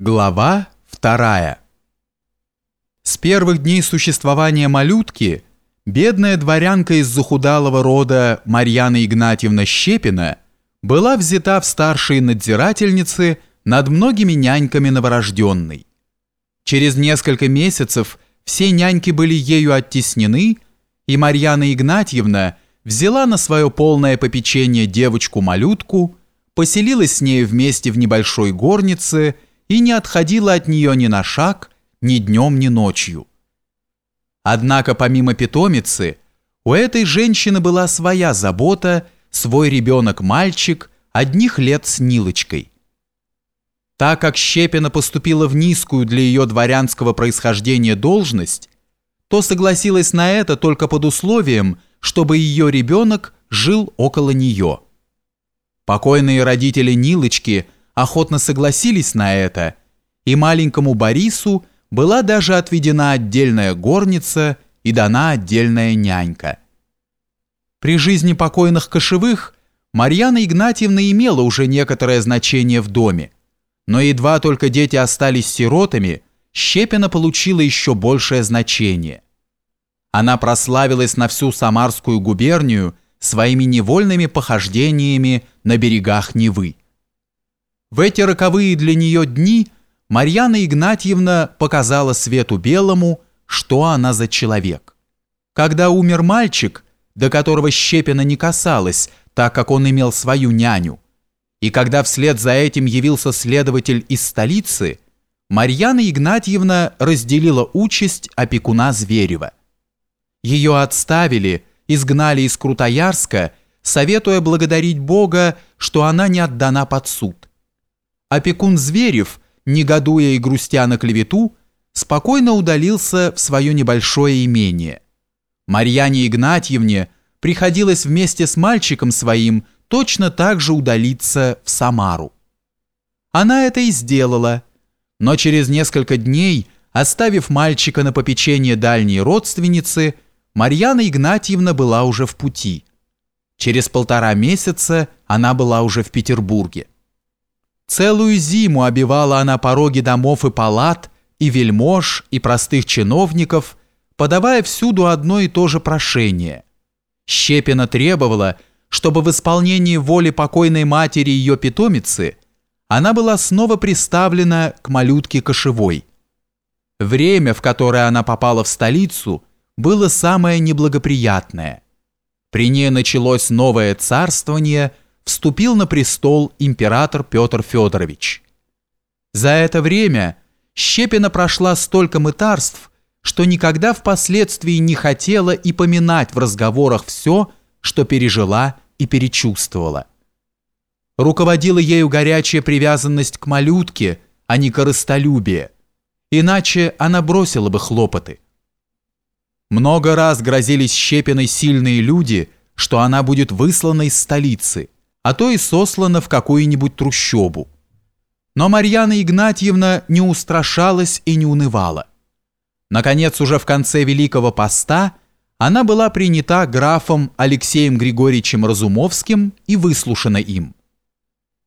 Глава вторая. С первых дней существования малютки бедная дворянка из захудалого рода Марьяна Игнатьевна Щепина была взята в старшие надзирательницы над многими няньками новорожденной. Через несколько месяцев все няньки были ею оттеснены, и Марьяна Игнатьевна взяла на свое полное попечение девочку-малютку, поселилась с ней вместе в небольшой горнице и не отходила от нее ни на шаг, ни днем, ни ночью. Однако помимо питомицы, у этой женщины была своя забота, свой ребенок-мальчик, одних лет с Нилочкой. Так как Щепина поступила в низкую для ее дворянского происхождения должность, то согласилась на это только под условием, чтобы ее ребенок жил около нее. Покойные родители Нилочки охотно согласились на это, и маленькому Борису была даже отведена отдельная горница и дана отдельная нянька. При жизни покойных кошевых Марьяна Игнатьевна имела уже некоторое значение в доме, но едва только дети остались сиротами, Щепина получила еще большее значение. Она прославилась на всю Самарскую губернию своими невольными похождениями на берегах Невы. В эти роковые для нее дни Марьяна Игнатьевна показала Свету Белому, что она за человек. Когда умер мальчик, до которого Щепина не касалась, так как он имел свою няню, и когда вслед за этим явился следователь из столицы, Марьяна Игнатьевна разделила участь опекуна Зверева. Ее отставили, изгнали из Крутоярска, советуя благодарить Бога, что она не отдана под суд. Опекун Зверев, негодуя и грустя на клевету, спокойно удалился в свое небольшое имение. Марьяне Игнатьевне приходилось вместе с мальчиком своим точно так же удалиться в Самару. Она это и сделала, но через несколько дней, оставив мальчика на попечение дальней родственницы, Марьяна Игнатьевна была уже в пути. Через полтора месяца она была уже в Петербурге. Целую зиму обивала она пороги домов и палат, и вельмож, и простых чиновников, подавая всюду одно и то же прошение. Щепина требовала, чтобы в исполнении воли покойной матери ее питомицы она была снова приставлена к малютке Кошевой. Время, в которое она попала в столицу – было самое неблагоприятное. При ней началось новое царствование, вступил на престол император Петр Федорович. За это время Щепина прошла столько мытарств, что никогда впоследствии не хотела и поминать в разговорах все, что пережила и перечувствовала. Руководила ею горячая привязанность к малютке, а не корыстолюбие, иначе она бросила бы хлопоты. Много раз грозились Щепиной сильные люди, что она будет выслана из столицы, а то и сослана в какую-нибудь трущобу. Но Марьяна Игнатьевна не устрашалась и не унывала. Наконец, уже в конце Великого Поста она была принята графом Алексеем Григорьевичем Разумовским и выслушана им.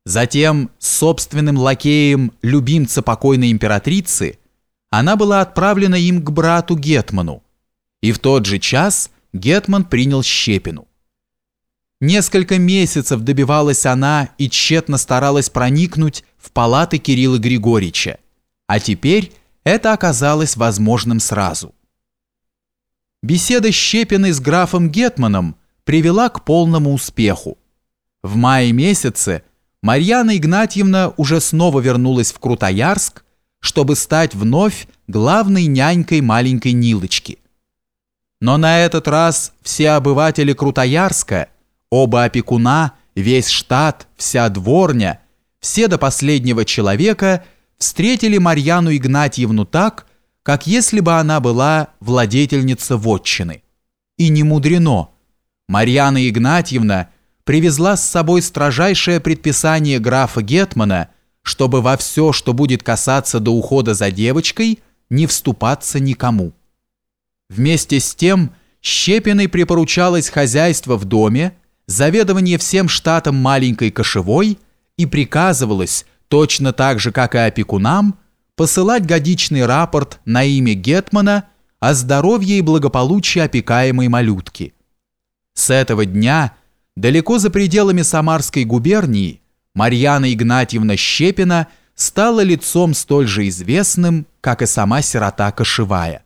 Затем с собственным лакеем любимца покойной императрицы она была отправлена им к брату Гетману, и в тот же час Гетман принял Щепину. Несколько месяцев добивалась она и тщетно старалась проникнуть в палаты Кирилла Григорьевича, а теперь это оказалось возможным сразу. Беседа Щепиной с графом Гетманом привела к полному успеху. В мае месяце Марьяна Игнатьевна уже снова вернулась в Крутоярск, чтобы стать вновь главной нянькой маленькой Нилочки – но на этот раз все обыватели Крутоярска, оба опекуна, весь штат, вся дворня, все до последнего человека встретили Марьяну Игнатьевну так, как если бы она была владетельница вотчины. И не мудрено. Марьяна Игнатьевна привезла с собой строжайшее предписание графа Гетмана, чтобы во все, что будет касаться до ухода за девочкой, не вступаться никому. Вместе с тем Щепиной припоручалось хозяйство в доме, заведование всем штатом маленькой кошевой и приказывалось точно так же, как и опекунам, посылать годичный рапорт на имя Гетмана о здоровье и благополучии опекаемой малютки. С этого дня далеко за пределами Самарской губернии Марьяна Игнатьевна Щепина стала лицом столь же известным, как и сама сирота Кошевая.